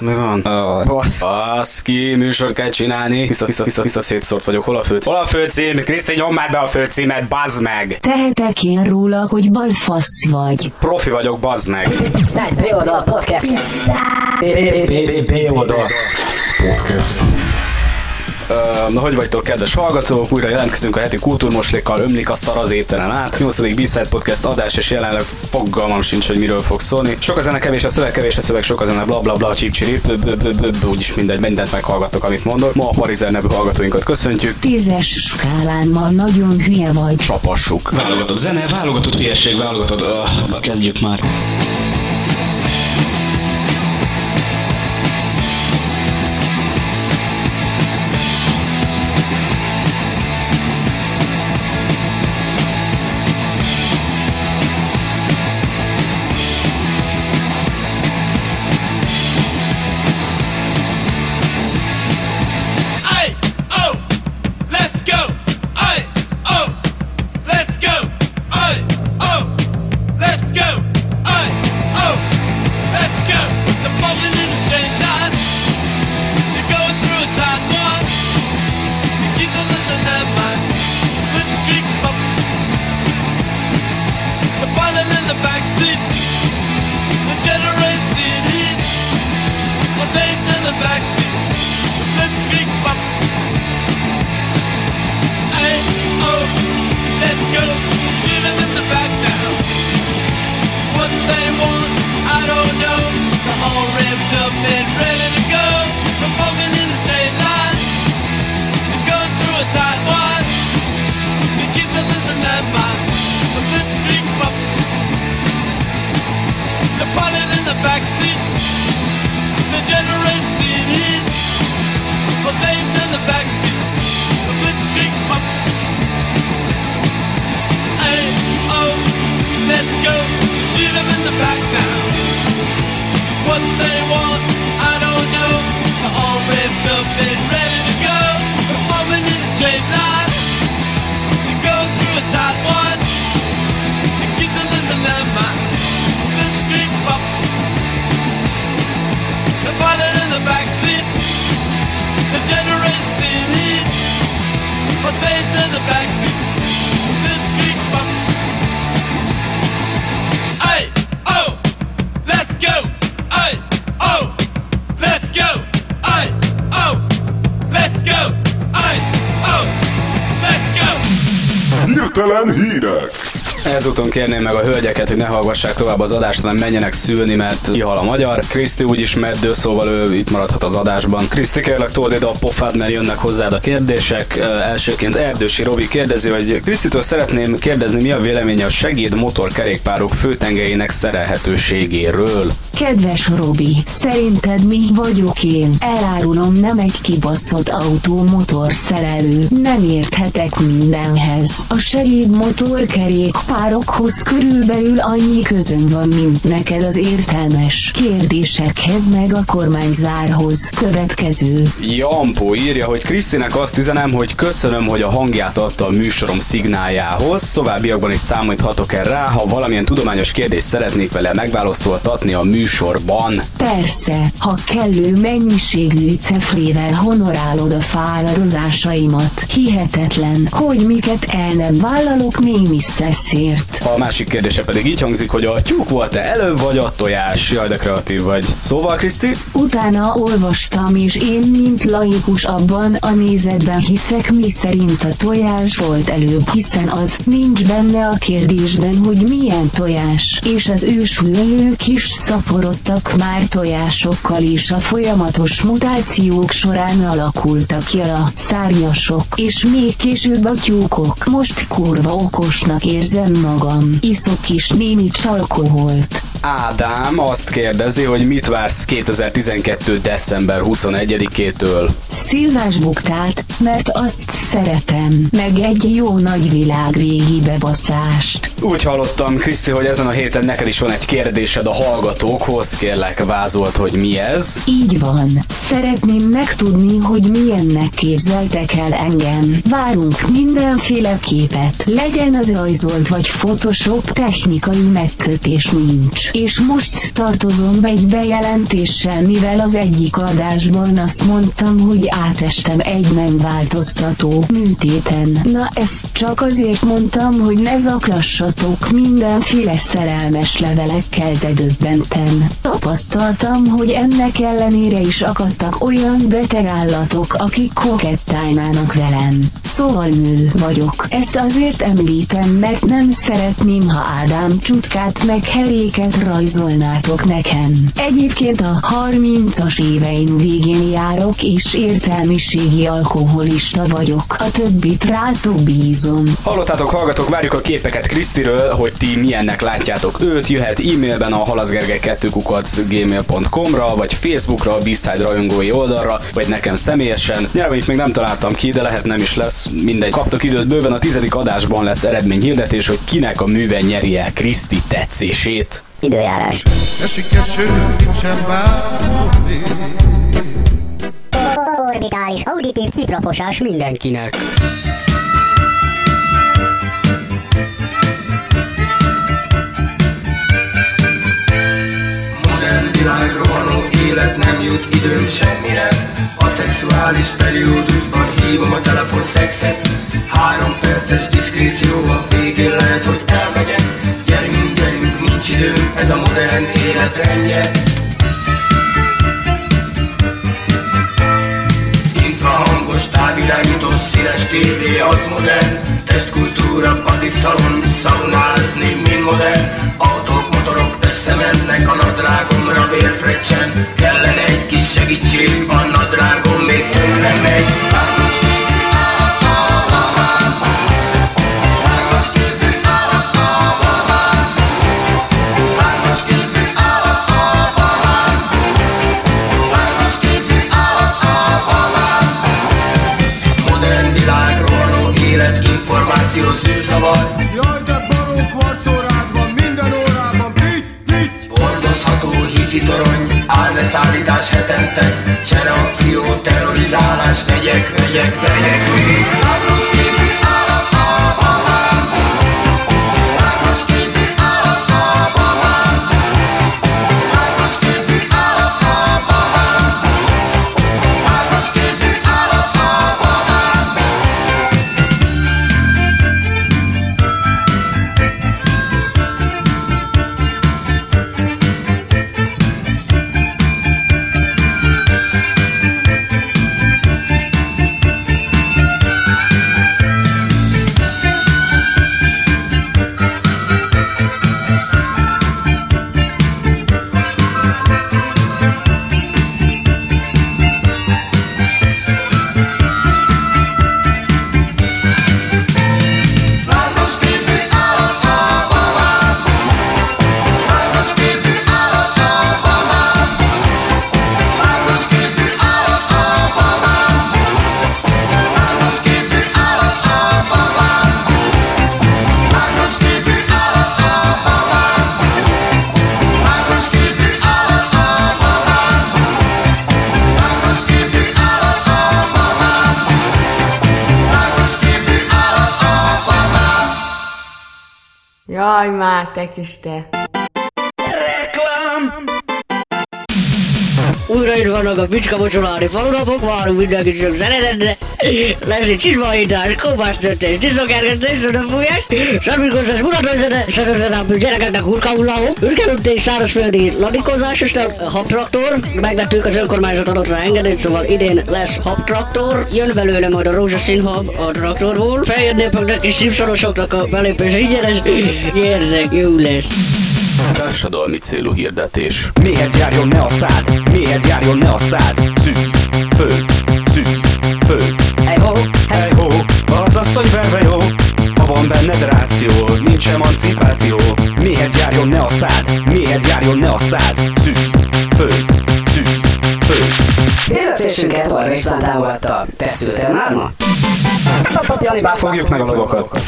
Mi van? Uh, basz. Baszki, műsort kell csinálni. Tiszta, tiszta, tiszta, tiszta szétszórt vagyok. Hol a főcím? Hol a főcím? Kriszti, nyom már be a főcímet, bazd meg! Tehetek én róla, hogy balfasz vagy. Profi vagyok, bazd meg! Száz oldal podcast. B oldal. Uh, na, hogy vagytok, kedves hallgatók? Újra jelentkezünk a heti kultúrmoslékkal, ömlik a szar az éteren át. 8. b Podcast adás, és jelenleg fogalmam sincs, hogy miről fog szólni. Sok a zene, kevés a szöveg, kevés a szöveg, sok a zene, bla bla bla, csip csirip, úgyis mindegy, mindent meghallgattok, amit mondok. Ma a Parizer nevű hallgatóinkat köszöntjük. Tízes skálán ma nagyon hülye vagy. Csapassuk. Válogatott zene, válogatott hülyeség, válogatott... Uh, kezdjük már. And he does. Ezúton kérném meg a hölgyeket, hogy ne hallgassák tovább az adást, hanem menjenek szülni, mert kihal a magyar. Kriszti úgyis meddő, szóval ő itt maradhat az adásban. Kriszti, kérlek told ide a pofád, mert jönnek hozzád a kérdések. Elsőként Erdősi Robi kérdezi, hogy Krisztitől szeretném kérdezni, mi a véleménye a segéd motorkerékpárok főtengelyének szerelhetőségéről. Kedves Robi, szerinted mi vagyok én? Elárulom, nem egy kibaszott autó motorszerelő. Nem érthetek mindenhez. A segédmotor kerékpárokhoz körülbelül annyi közön van, mint neked az értelmes kérdésekhez meg a kormányzárhoz. Következő. Jampó írja, hogy Krisztinek azt üzenem, hogy köszönöm, hogy a hangját adta a műsorom szignáljához. Továbbiakban is számíthatok el rá, ha valamilyen tudományos kérdést szeretnék vele megválaszoltatni a műsorban. Persze, ha kellő mennyiségű cefrével honorálod a fáradozásaimat. Hihetetlen, hogy miket el nem vállalok némi szeszért. A másik kérdése pedig így hangzik, hogy a tyúk volt-e előbb vagy a tojás? Jaj, de kreatív vagy. Szóval, Kriszti? Utána olvastam, és én, mint laikus abban a nézetben hiszek, mi szerint a tojás volt előbb, hiszen az nincs benne a kérdésben, hogy milyen tojás, és az ősülők is szaporodtak már tojásokkal is a folyamatos mutációk során alakultak ki a szárnyasok, és még később a tyúkok. Most kurva okosnak érzem magam. Iszok is némi csalkoholt. Ádám azt kérdezi, hogy mit vársz 2012. december 21-től. Szilvás buktát, mert azt szeretem, meg egy jó nagy világ végi bebaszást. Úgy hallottam, Kriszti, hogy ezen a héten neked is van egy kérdésed a hallgatókhoz. Kérlek, vázolt, hogy mi ez. Így van. Szeretném megtudni, hogy milyennek képzeltek el engem. Várunk mindenféle képet. Legyen az rajzolt vagy Photoshop, technikai megkötés nincs. És most tartozom egy bejelentéssel, mivel az egyik adásban azt mondtam, hogy átestem egy nem változtató műtéten. Na ezt csak azért mondtam, hogy ne zaklassatok mindenféle szerelmes levelekkel, de döbbentem. Tapasztaltam, hogy ennek ellenére is akadtak olyan beteg állatok, akik kokettálnának velem. Szóval nő vagyok. Ezt azért említem, mert nem szeretném, ha Ádám csutkát meg heréket rajzolnátok nekem. Egyébként a 30-as éveim végén járok, és értelmiségi alkoholista vagyok. A többit rátok bízom. Hallottátok, hallgatók, várjuk a képeket Krisztiről, hogy ti milyennek látjátok őt. Jöhet e-mailben a halaszgergely 2 gmail.com-ra, vagy Facebookra, a B-Side rajongói oldalra, vagy nekem személyesen. Nyelvenyt még nem találtam ki, de lehet nem is lesz. Mindegy. Kaptok időt bőven, a tizedik adásban lesz eredményhirdetés, hogy kinek a műve nyeri el Kriszti tetszését. Időjárás. Esik eső, nincsen bármi. Orbitális auditív cifrafosás mindenkinek. Modern világ rohanó élet nem jut időm semmire A szexuális periódusban hívom a telefon szexet Három perces diszkréció a végén lehet, hogy elmegyek időm, ez a modern élet rendje Infrahangos távirányító színes tévé az modern. Testkultúra, patiszalon, szaunázni, mind modern. Autók, motorok összemennek a nadrágomra vérfrecsen. Kellene egy kis segítség, a nadrágom még tönkre megy Weg. Újra itt vannak a Picska Bocsolári falunapok, várunk mindenkit sok szeretetre. Lesz egy csizmahítás, kopás történés, tisztokergetés, szönöfújás, sarmilkozás, mutatózene, sezőzenápű gyerekeknek hurkahullahó, ürkelődtés, szárazföldi ladikozás, és habtraktor. Megvettük az önkormányzat adott rá engedélyt, szóval idén lesz habtraktor. Jön belőle majd a rózsaszín hab a traktorból. Fehér népeknek és szívszorosoknak a belépés ingyenes. Gyertek, jó lesz. Társadalmi célú hirdetés. Miért járjon ne a szád? Miért járjon ne a szád? Szűk, főz, szűk, főz. Hey ho, Hey ho, az asszony verve jó Ha van benned ráció, nincs emancipáció Miért járjon ne a szád? Miért járjon ne a szád? Szűk, főz, szűk, főz. Hirdetésünket arra is támogatta. Tesszültél már ma? Fogjuk meg a lovakat.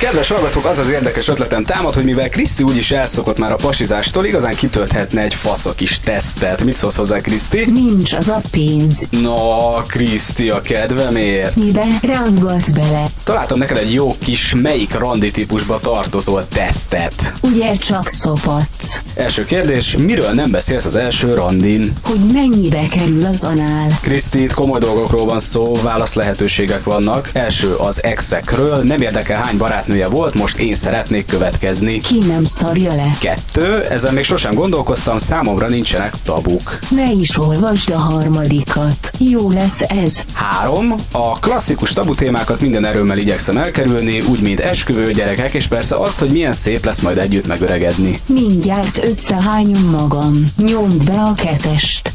Kedves hallgatók, az az érdekes ötletem támad, hogy mivel Kriszti úgyis elszokott már a pasizástól, igazán kitölthetne egy fasz a kis tesztet. Mit szólsz hozzá, Kriszti? Nincs az a pénz. Na, Kriszti, a kedvemért. Mibe rángatsz bele? Találtam neked egy jó kis melyik randi típusba tartozó tesztet. Ugye csak szopatsz. Első kérdés, miről nem beszélsz az első randin? Hogy mennyibe kerül az anál? Kriszti, itt komoly dolgokról van szó, válasz lehetőségek vannak. Első az exekről, nem érdekel hány barátnője volt, most én szeretnék következni. Ki nem szarja le? Kettő, ezen még sosem gondolkoztam, számomra nincsenek tabuk. Ne is olvasd a harmadikat. Jó lesz ez. Három, a klasszikus tabu témákat minden erőmmel igyekszem elkerülni, úgy mint esküvő, gyerekek, és persze azt, hogy milyen szép lesz majd együtt megöregedni. Mindjárt összehányom magam. Nyomd be a ketest.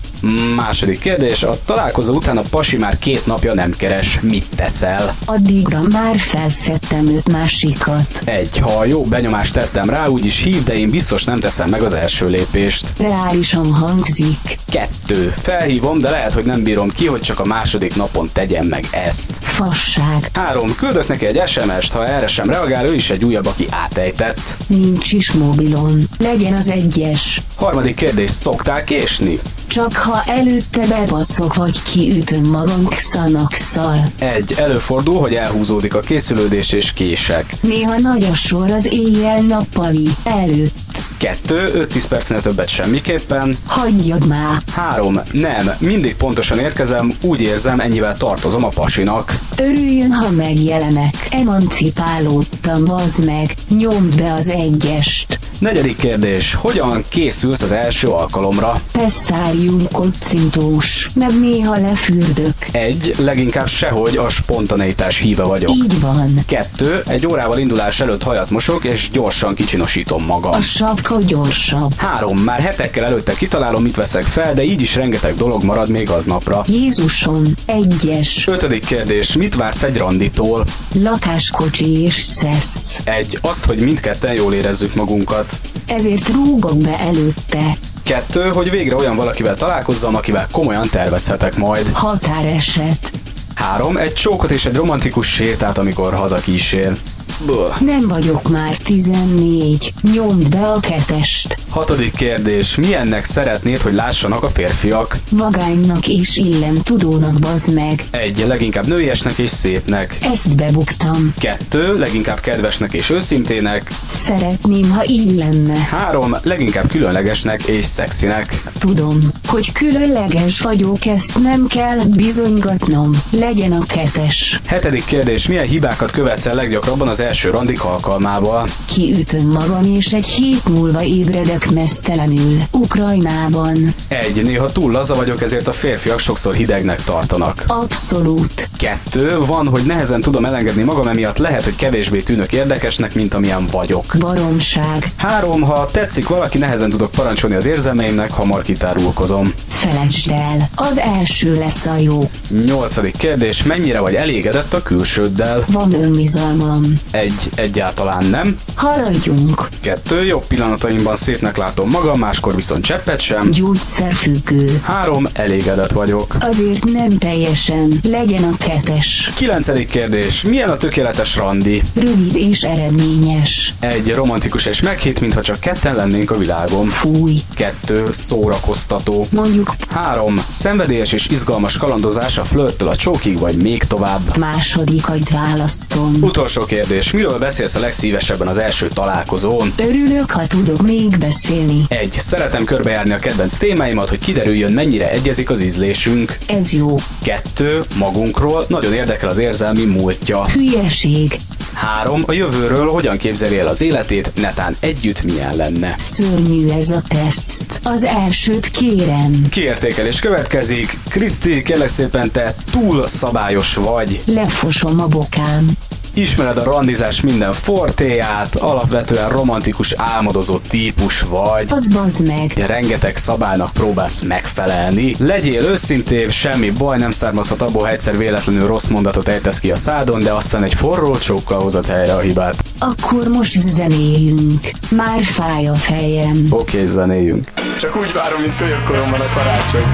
Második kérdés, a találkozó után a pasi már két napja nem keres, mit teszel? Addigra már felszettem öt másikat. Egy, ha jó benyomást tettem rá, úgyis hív, de én biztos nem teszem meg az első lépést. Reálisan hangzik. Kettő, felhívom, de lehet, hogy nem bírom ki, hogy csak a második napon tegyem meg ezt. Fasság. Három, küldök neki egy SMS-t, ha erre sem reagál, ő is egy újabb, aki átejtett. Nincs is mobilon. Legyen az egyes. Harmadik kérdés, szoktál késni? Csak ha előtte bebaszok, vagy kiütöm magam xanaxal. Egy, előfordul, hogy elhúzódik a készülődés és kések. Néha nagy a sor az éjjel-nappali előtt. Kettő, 5-10 percnél többet semmiképpen. Hagyjad már. Három, nem, mindig pontosan érkezem, úgy érzem, ennyivel tartozom a pasinak. Örüljön, ha megjelenek. Emancipálódtam, bazd meg. Nyomd be az egyest. Negyedik kérdés, hogyan készülsz az első alkalomra? Pesszárium kocintós, meg néha lefürdök. Egy, leginkább sehogy a spontaneitás híve vagyok. Így van. Kettő, egy órával indulás előtt hajat mosok, és gyorsan kicsinosítom magam. A sapka gyorsabb. Három, már hetekkel előtte kitalálom, mit veszek fel, de így is rengeteg dolog marad még aznapra. Jézusom, egyes. Ötödik kérdés, mit vársz egy randitól? Lakáskocsi és szesz. Egy, azt, hogy mindketten jól érezzük magunkat. Ezért rúgok be előtte. Kettő, hogy végre olyan valakivel találkozzam, akivel komolyan tervezhetek majd. Határeset. Három, egy csókot és egy romantikus sétát, amikor hazakísér. Buh. Nem vagyok már 14. Nyomd be a ketest. Hatodik kérdés, milyennek szeretnéd, hogy lássanak a férfiak? Vagánynak és illem tudónak bazd meg. Egy, leginkább nőiesnek és szépnek. Ezt bebuktam. Kettő, leginkább kedvesnek és őszintének. Szeretném, ha így lenne. Három, leginkább különlegesnek és szexinek. Tudom, hogy különleges vagyok, ezt nem kell bizonygatnom. Legyen a ketes. Hetedik kérdés, milyen hibákat követsz el leggyakrabban az első randik alkalmával? Kiütöm magam, és egy hét múlva ébredek mesztelenül. Ukrajnában. Egy, néha túl laza vagyok, ezért a férfiak sokszor hidegnek tartanak. Abszolút. Kettő, van, hogy nehezen tudom elengedni magam, emiatt lehet, hogy kevésbé tűnök érdekesnek, mint amilyen vagyok. Baromság. Három, ha tetszik valaki, nehezen tudok parancsolni az érzelmeimnek, hamar kitárulkozom. Felejtsd el. Az első lesz a jó. Nyolcadik kérdés, mennyire vagy elégedett a külsőddel? Van önbizalmam. Egy, egyáltalán nem. Haladjunk. Kettő, jobb pillanataimban szépnek látom magam, máskor viszont cseppet sem. Gyógyszerfüggő. Három, elégedett vagyok. Azért nem teljesen. Legyen a ketes. Kilencedik kérdés, milyen a tökéletes randi? Rövid és eredményes. Egy, romantikus és meghit, mintha csak ketten lennénk a világon. Fúj. Kettő, szórakoztató. Mondjuk Három, szenvedélyes és izgalmas kalandozás a flörttől a csókig, vagy még tovább. másodikat választom. Utolsó kérdés, miről beszélsz a legszívesebben az első találkozón? Örülök, ha tudok még beszélni. Egy, szeretem körbejárni a kedvenc témáimat, hogy kiderüljön, mennyire egyezik az ízlésünk. Ez jó. Kettő, magunkról, nagyon érdekel az érzelmi múltja. Hülyeség. Három, a jövőről, hogyan képzeli el az életét, netán együtt milyen lenne. Szörnyű ez a teszt. Az elsőt kérem. Kiértékelés következik. Kriszti, kérlek szépen, te túl szabályos vagy. Lefosom a bokám. Ismered a randizás minden fortéját, alapvetően romantikus álmodozó típus vagy. Az bazd meg. Rengeteg szabálynak próbálsz megfelelni. Legyél őszintébb, semmi baj nem származhat abból, ha egyszer véletlenül rossz mondatot ejtesz ki a szádon, de aztán egy forró csókkal hozod helyre a hibát. Akkor most zenéljünk. Már fáj a fejem. Oké, okay, zenéljünk. Csak úgy várom, mint kölyökkoromban a karácsony.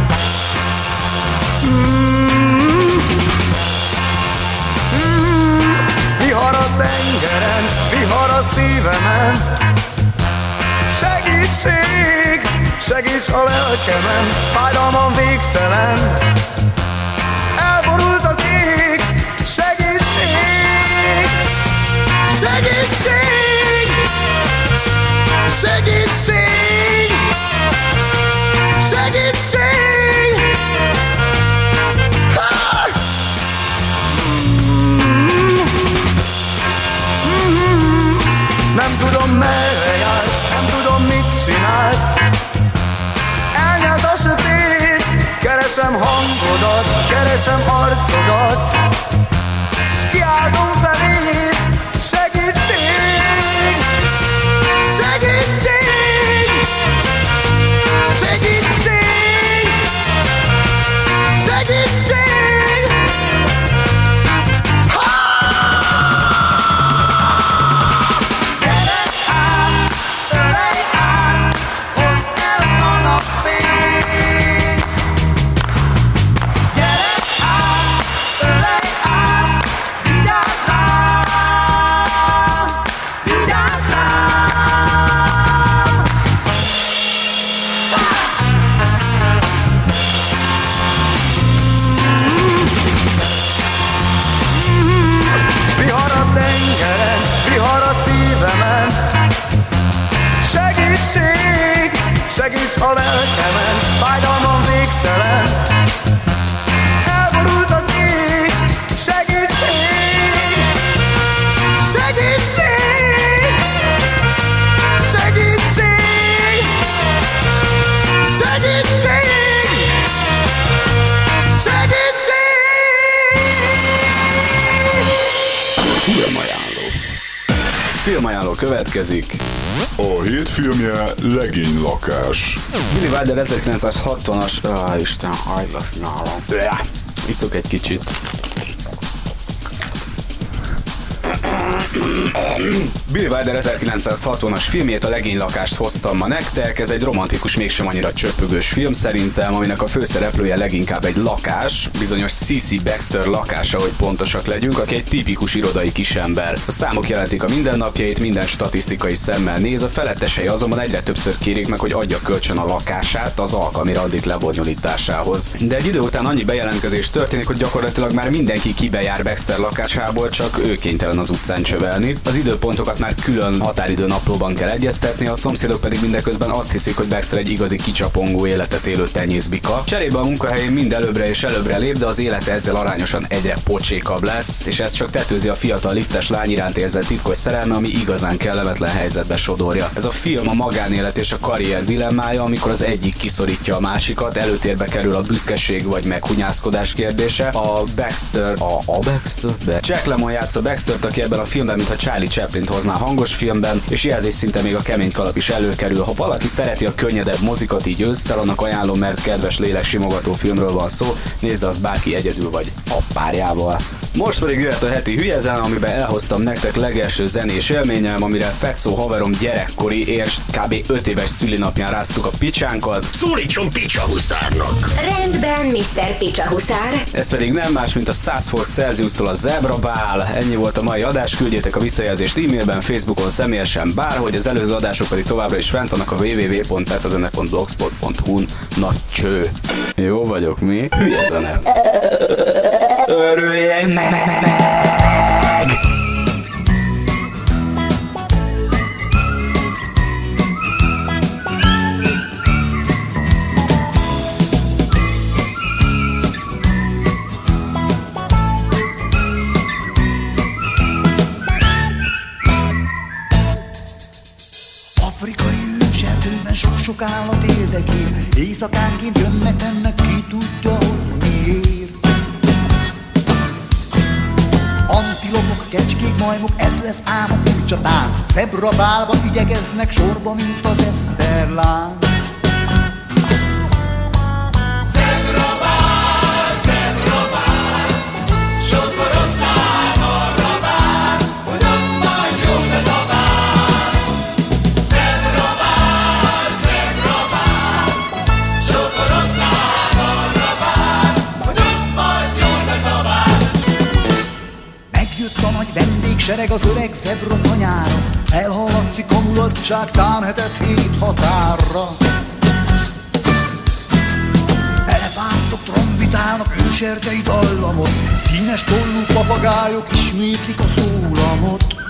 Vihar szívemen. Segítség, segíts a lelkemen Fájdalmam végtelen. Elborult az ég Segítség, segítség Segítség, Nem tudom merre jársz, nem tudom mit csinálsz. Elnyelt a sötét, keresem hangodat, keresem arcodat. S kiáltom feléd, következik. A hét filmje Legény lakás. Billy Wilder 1960-as... Ah, Isten, hajlasz nálam. Iszok egy kicsit. Billy Wilder 1960-as filmjét, a legény lakást hoztam ma nektek. Ez egy romantikus, mégsem annyira csöpögős film szerintem, aminek a főszereplője leginkább egy lakás, bizonyos C.C. Baxter lakása, hogy pontosak legyünk, aki egy tipikus irodai kisember. A számok jelentik a mindennapjait, minden statisztikai szemmel néz, a felettesei azonban egyre többször kérik meg, hogy adja kölcsön a lakását az alkalmi addig lebonyolításához. De egy idő után annyi bejelentkezés történik, hogy gyakorlatilag már mindenki kibejár Baxter lakásából, csak ő kénytelen az utcán csövelni. Az időpontokat már külön határidő naplóban kell egyeztetni, a szomszédok pedig mindeközben azt hiszik, hogy Baxter egy igazi kicsapongó életet élő tenyészbika. Cserébe a munkahelyén mind előbbre és előbbre lép, de az élete ezzel arányosan egyre pocsékabb lesz, és ez csak tetőzi a fiatal liftes lány iránt érzett titkos szerelme, ami igazán kellemetlen helyzetbe sodorja. Ez a film a magánélet és a karrier dilemmája, amikor az egyik kiszorítja a másikat, előtérbe kerül a büszkeség vagy meghunyászkodás kérdése. A Baxter, a, a Baxter, de Jack Lemmon játsza Baxtert, aki ebben a filmben, mintha Charlie Chaplin hozná hangos filmben, és jelzés szinte még a kemény kalap is előkerül. Ha valaki szereti a könnyedebb mozikat így ősszel, annak ajánlom, mert kedves lélek simogató filmről van szó, nézze az bárki egyedül vagy a párjával. Most pedig jöhet a heti hülyezen, amiben elhoztam nektek legelső zenés élményem, amire Fetszó haverom gyerekkori és kb. 5 éves szülinapján ráztuk a picsánkat. Szólítson Picsa Huszárnak! Rendben, Mr. Picsa Huszár. Ez pedig nem más, mint a 100 fok Celsius-tól a Zebra Bál. Ennyi volt a mai adás, küldjétek a visszajelzést e-mailben, Facebookon, személyesen, bárhogy az előző adások pedig továbbra is fent vannak a www.percezenek.blogspot.hu-n. Nagy cső. Jó vagyok, mi? Hülye zene. Örüljek meg! Afrikai őserdőben sok-sok állat éldekél Éjszakánként jönnek, ez ám a furcsa tánc. Igyegeznek sorba, mint az eszterlánc Remeg az öreg zebra tanyára Elhallatszik a mulatság tán hetet hét határra. Elefántok trombitálnak őserdei dallamot. Színes tollú papagájok ismétlik a szólamot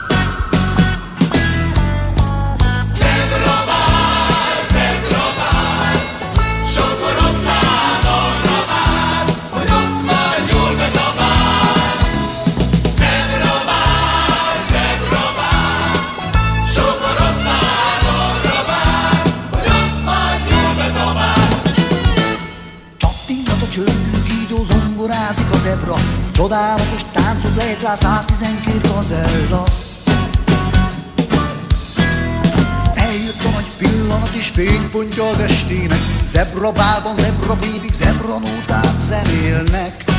Csodálatos táncot lehet rá 112 gazella. Eljött a nagy pillanat és fénypontja az estének. Zebra bálban, zebra bébik, zebra nótát zenélnek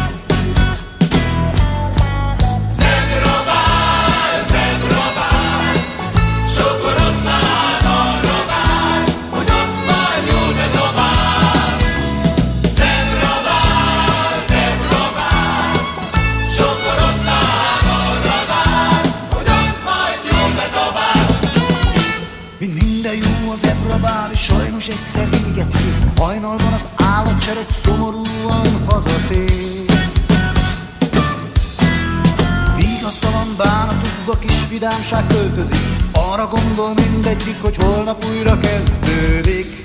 sajnos egyszer véget ér. Hajnalban az állatsereg szomorúan hazatér. Vigasztalan bánatokba kis vidámság költözik. Arra gondol mindegyik, hogy holnap újra kezdődik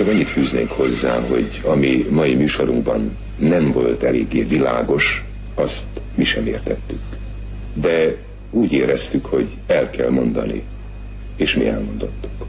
csak annyit fűznék hozzá, hogy ami mai műsorunkban nem volt eléggé világos, azt mi sem értettük. De úgy éreztük, hogy el kell mondani, és mi elmondottuk.